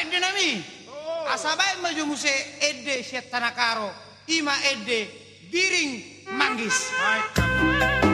Paredde nami. Oh. Asabai maju muse edde setanakaro, Ima ede biring manggis. Baik,